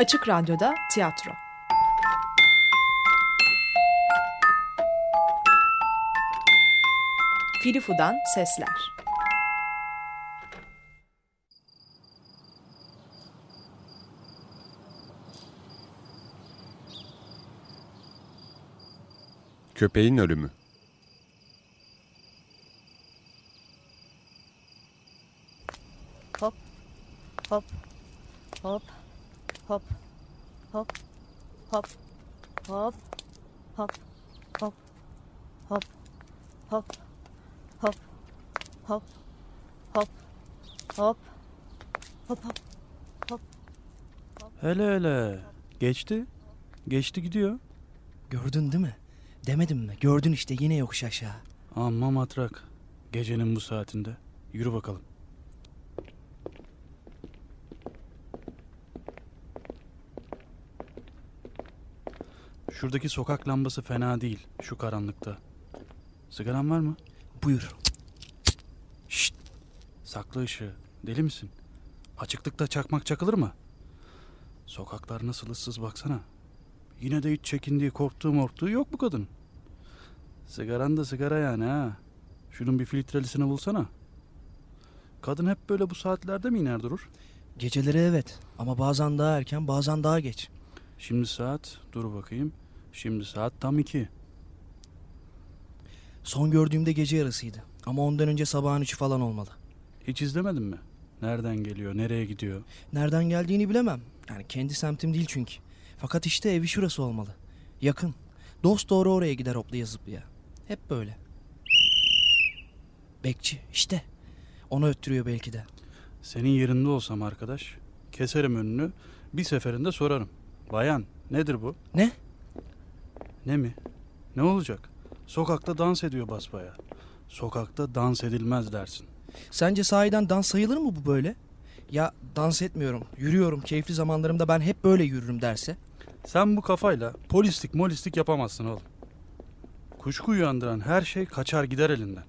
Açık Radyo'da tiyatro. Filifu'dan sesler. Köpeğin ölümü. Hop, hop, hop. Hele hele. Geçti. Geçti gidiyor. Gördün değil mi? Demedim mi? Gördün işte yine yokuş aşağı. Amma matrak. Gecenin bu saatinde. Yürü bakalım. Şuradaki sokak lambası fena değil şu karanlıkta. Sigaran var mı? Buyur. Şşt. Sakla ışığı. Deli misin? Açıklıkta çakmak çakılır mı? Sokaklar nasıl ıssız baksana. Yine de hiç çekindiği, korktuğu, morktuğu yok bu kadın. Sigaran da sigara yani ha. Şunun bir filtrelisini bulsana. Kadın hep böyle bu saatlerde mi iner durur? Geceleri evet ama bazen daha erken bazen daha geç. Şimdi saat, dur bakayım. Şimdi saat tam iki. Son gördüğümde gece yarısıydı. Ama ondan önce sabahın üçü falan olmalı. Hiç izlemedin mi? Nereden geliyor, nereye gidiyor? Nereden geldiğini bilemem. Yani kendi semtim değil çünkü. Fakat işte evi şurası olmalı. Yakın. Dost doğru oraya gider hoplaya zıplaya. Hep böyle. Bekçi işte. Onu öttürüyor belki de. Senin yerinde olsam arkadaş, keserim önünü, bir seferinde sorarım. Bayan, nedir bu? Ne? Ne mi? Ne olacak? Sokakta dans ediyor basbaya. Sokakta dans edilmez dersin. Sence sahiden dans sayılır mı bu böyle? Ya dans etmiyorum, yürüyorum. Keyifli zamanlarımda ben hep böyle yürürüm derse. Sen bu kafayla polislik molislik yapamazsın oğlum. Kuşku uyandıran her şey kaçar gider elinden.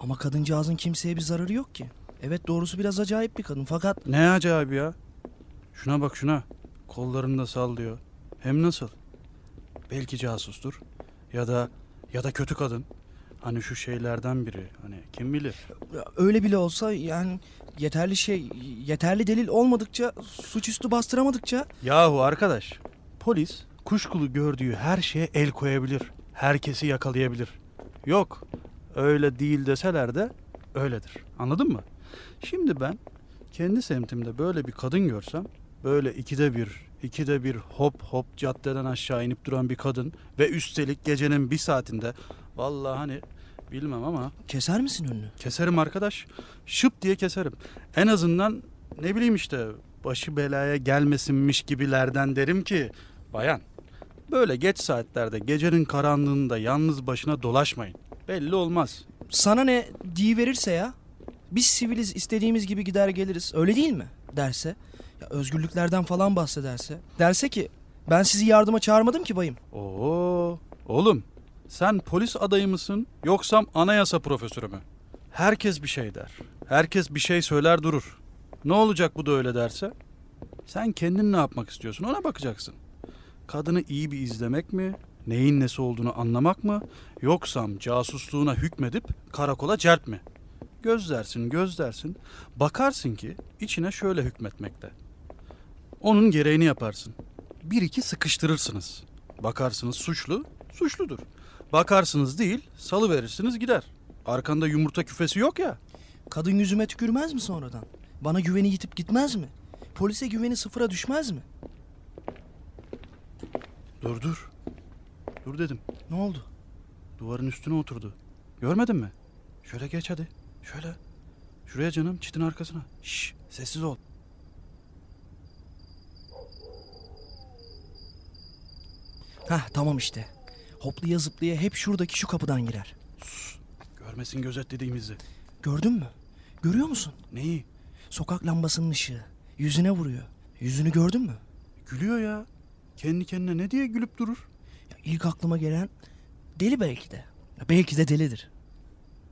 Ama kadıncağızın kimseye bir zararı yok ki. Evet doğrusu biraz acayip bir kadın fakat Ne acayip ya. Şuna bak şuna. Kollarını da sallıyor. Hem nasıl? Belki casustur. Ya da ya da kötü kadın. Hani şu şeylerden biri. Hani kim bilir. öyle bile olsa yani yeterli şey, yeterli delil olmadıkça, suçüstü bastıramadıkça Yahu arkadaş. Polis kuşkulu gördüğü her şeye el koyabilir. Herkesi yakalayabilir. Yok. Öyle değil deseler de öyledir. Anladın mı? Şimdi ben kendi semtimde böyle bir kadın görsem böyle ikide bir, ikide bir hop hop caddeden aşağı inip duran bir kadın ve üstelik gecenin bir saatinde vallahi hani bilmem ama keser misin önünü? Keserim arkadaş. Şıp diye keserim. En azından ne bileyim işte başı belaya gelmesinmiş gibilerden derim ki bayan böyle geç saatlerde gecenin karanlığında yalnız başına dolaşmayın. Belli olmaz. Sana ne diye verirse ya? Biz siviliz istediğimiz gibi gider geliriz öyle değil mi? Derse. Ya özgürlüklerden falan bahsederse. Derse ki ben sizi yardıma çağırmadım ki bayım. Oo oğlum sen polis adayı mısın yoksam anayasa profesörü mü? Herkes bir şey der. Herkes bir şey söyler durur. Ne olacak bu da öyle derse? Sen kendin ne yapmak istiyorsun ona bakacaksın. Kadını iyi bir izlemek mi? Neyin nesi olduğunu anlamak mı? Yoksam casusluğuna hükmedip karakola celp mi? Göz dersin, göz dersin. Bakarsın ki içine şöyle hükmetmekte. Onun gereğini yaparsın. Bir iki sıkıştırırsınız. Bakarsınız suçlu, suçludur. Bakarsınız değil, salı verirsiniz gider. Arkanda yumurta küfesi yok ya. Kadın yüzüme tükürmez mi sonradan? Bana güveni yitip gitmez mi? Polise güveni sıfıra düşmez mi? Dur dur. Dur dedim. Ne oldu? Duvarın üstüne oturdu. Görmedin mi? Şöyle geç hadi. Şöyle. Şuraya canım çitin arkasına. Şş, sessiz ol. Hah tamam işte. Hoplaya zıplaya hep şuradaki şu kapıdan girer. Görmesin gözetlediğimizi. Gördün mü? Görüyor musun? Neyi? Sokak lambasının ışığı. Yüzüne vuruyor. Yüzünü gördün mü? Gülüyor ya. Kendi kendine ne diye gülüp durur? Ya ilk aklıma gelen deli belki de. Ya belki de delidir.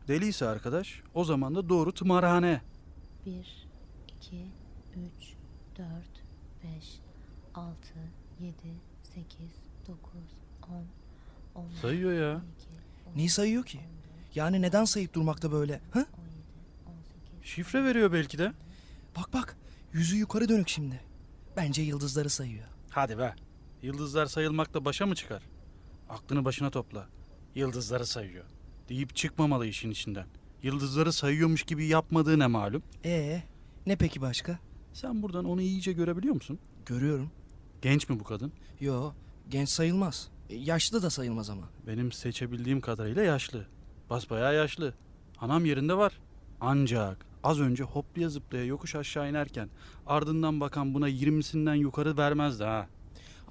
Deliyse arkadaş o zaman da doğru tımarhane. Bir, iki, üç, dört, beş, 6, 7, 8, 9, 10, 11, Sayıyor ya. 12, Neyi sayıyor ki? Yani neden sayıp durmakta böyle? Hı? 17, 18, Şifre veriyor belki de. Bak bak yüzü yukarı dönük şimdi. Bence yıldızları sayıyor. Hadi be. Yıldızlar sayılmakla başa mı çıkar? Aklını başına topla. Yıldızları sayıyor. Deyip çıkmamalı işin içinden. Yıldızları sayıyormuş gibi yapmadığı ne malum? Ee, ne peki başka? Sen buradan onu iyice görebiliyor musun? Görüyorum. Genç mi bu kadın? Yo, genç sayılmaz. Yaşlı da sayılmaz ama. Benim seçebildiğim kadarıyla yaşlı. Basbayağı yaşlı. Anam yerinde var. Ancak az önce hoplaya zıplaya yokuş aşağı inerken ardından bakan buna 20'sinden yukarı vermezdi ha.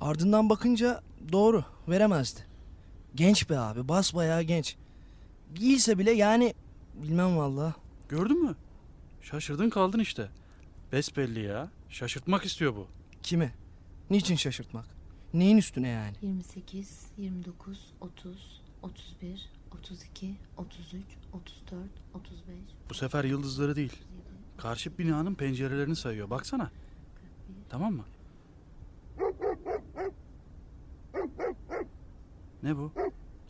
Ardından bakınca doğru, veremezdi. Genç be abi, basbayağı genç. Değilse bile yani bilmem valla. Gördün mü? Şaşırdın kaldın işte. Besbelli ya. Şaşırtmak istiyor bu. Kimi? Niçin şaşırtmak? Neyin üstüne yani? 28, 29, 30, 31, 32, 33, 34, 35, Bu sefer yıldızları değil. 37, Karşı binanın pencerelerini sayıyor. Baksana. 41, Tamam mı? Ne bu?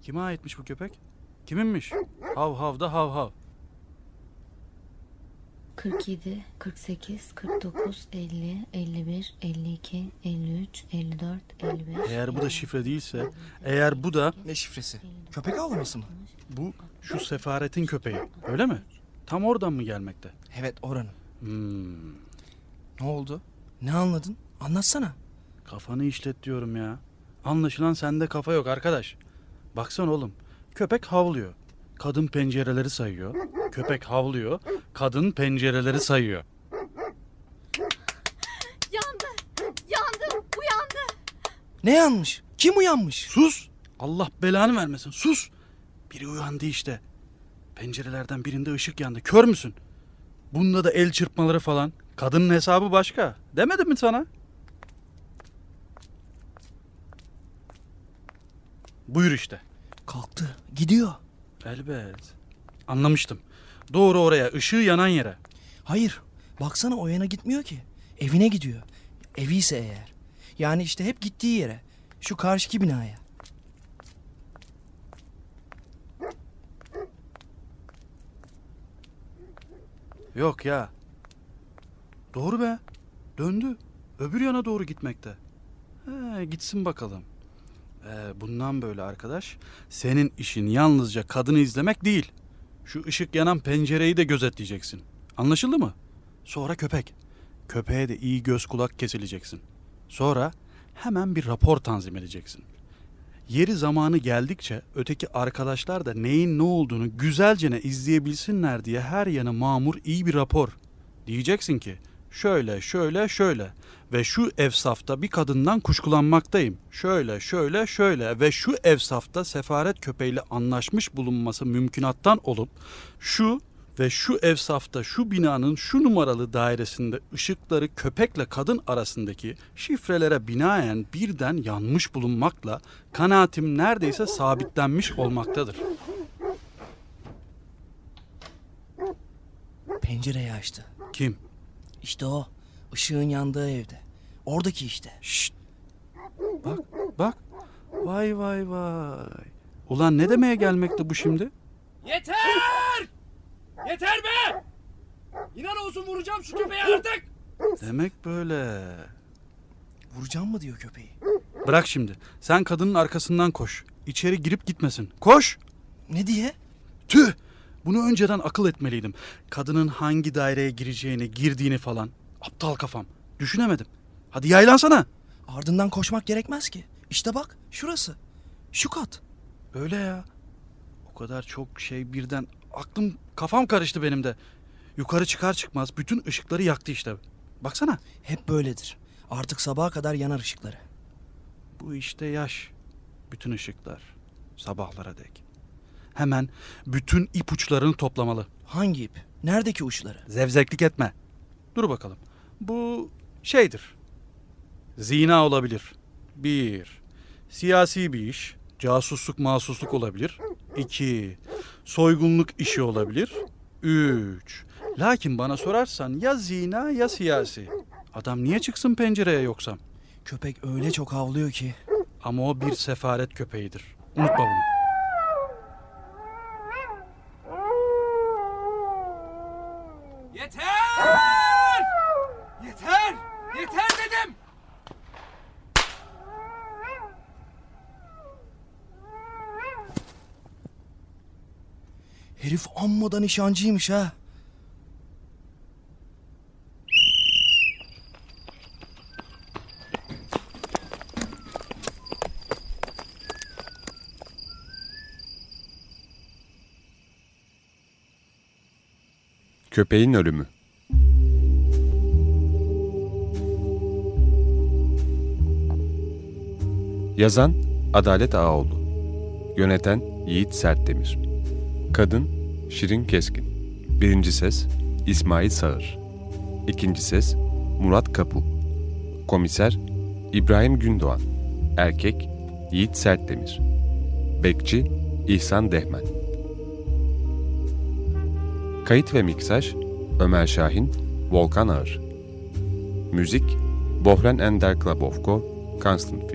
Kime aitmiş bu köpek? Kiminmiş? Hav hav da hav hav. 47, 48, 49, 50, 51, 52, 53, 54, 55. Eğer bu da şifre değilse, eğer bu da Ne şifresi? Köpek avlaması mı? bu şu sefaretin köpeği. Öyle mi? Tam oradan mı gelmekte? Evet oranın. Hmm, Ne oldu? Ne anladın? Anlatsana. kafanı işlet diyorum ya. Anlaşılan sende kafa yok arkadaş. Baksana oğlum. Köpek havlıyor. Kadın pencereleri sayıyor. Köpek havlıyor. Kadın pencereleri sayıyor. Yandı! Yandı! Uyandı! Ne yanmış? Kim uyanmış? Sus! Allah belanı vermesin. Sus! Biri uyandı işte. Pencerelerden birinde ışık yandı. Kör müsün? Bunda da el çırpmaları falan. Kadının hesabı başka. Demedim mi sana? Buyur işte. Kalktı. Gidiyor. Elbet. Anlamıştım. Doğru oraya, ışığı yanan yere. Hayır. Baksana o yana gitmiyor ki. Evine gidiyor. Evi ise eğer. Yani işte hep gittiği yere. Şu karşıki binaya. Yok ya. Doğru be. Döndü. Öbür yana doğru gitmekte. He, gitsin bakalım. Ee, bundan böyle arkadaş, senin işin yalnızca kadını izlemek değil. Şu ışık yanan pencereyi de gözetleyeceksin. Anlaşıldı mı? Sonra köpek. Köpeğe de iyi göz kulak kesileceksin. Sonra hemen bir rapor tanzim edeceksin. Yeri zamanı geldikçe öteki arkadaşlar da neyin ne olduğunu güzelce ne izleyebilsinler diye her yanı mamur iyi bir rapor. Diyeceksin ki şöyle şöyle şöyle ve şu evsafta bir kadından kuşkulanmaktayım. Şöyle şöyle şöyle ve şu evsafta sefaret köpeğiyle anlaşmış bulunması mümkünattan olup şu ve şu evsafta şu binanın şu numaralı dairesinde ışıkları köpekle kadın arasındaki şifrelere binaen birden yanmış bulunmakla kanaatim neredeyse sabitlenmiş olmaktadır. Pencereyi açtı. Kim? İşte o. Işığın yandığı evde. Oradaki işte. Şşt. Bak, bak. Vay vay vay. Ulan ne demeye gelmekte bu şimdi? Yeter! Yeter be! İnan olsun vuracağım şu köpeği artık. Demek böyle. Vuracağım mı diyor köpeği. Bırak şimdi. Sen kadının arkasından koş. İçeri girip gitmesin. Koş. Ne diye? Tüh! Bunu önceden akıl etmeliydim. Kadının hangi daireye gireceğini, girdiğini falan. Aptal kafam. Düşünemedim. Hadi yaylansana. Ardından koşmak gerekmez ki. İşte bak şurası. Şu kat. Öyle ya. O kadar çok şey birden aklım kafam karıştı benim de. Yukarı çıkar çıkmaz bütün ışıkları yaktı işte. Baksana. Hep böyledir. Artık sabaha kadar yanar ışıkları. Bu işte yaş. Bütün ışıklar. Sabahlara dek. Hemen bütün ipuçlarını toplamalı. Hangi ip? Neredeki uçları? Zevzeklik etme. Dur bakalım. Bu şeydir. Zina olabilir. Bir. Siyasi bir iş. Casusluk masusluk olabilir. İki. Soygunluk işi olabilir. Üç. Lakin bana sorarsan ya zina ya siyasi. Adam niye çıksın pencereye yoksam? Köpek öyle çok havlıyor ki. Ama o bir sefaret köpeğidir. Unutma bunu. Yeter! Yeter! Yeter dedim! Herif amma da nişancıymış ha. Köpeğin ölümü. Yazan Adalet Ağoğlu Yöneten Yiğit Sertdemir. Kadın Şirin Keskin. Birinci ses İsmail Sağır. İkinci ses Murat Kapu Komiser İbrahim Gündoğan. Erkek Yiğit Sertdemir. Bekçi İhsan Dehmen Kayıt ve miksaj Ömer Şahin, Volkan Ağır. Müzik Bohren Ender Klabovko, Constant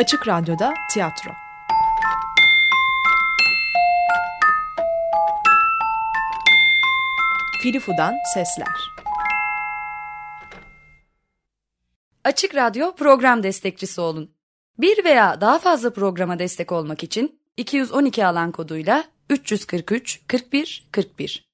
Açık Radyo'da tiyatro. Filifu'dan sesler. Açık Radyo program destekçisi olun. Bir veya daha fazla programa destek olmak için 212 alan koduyla 343 41 41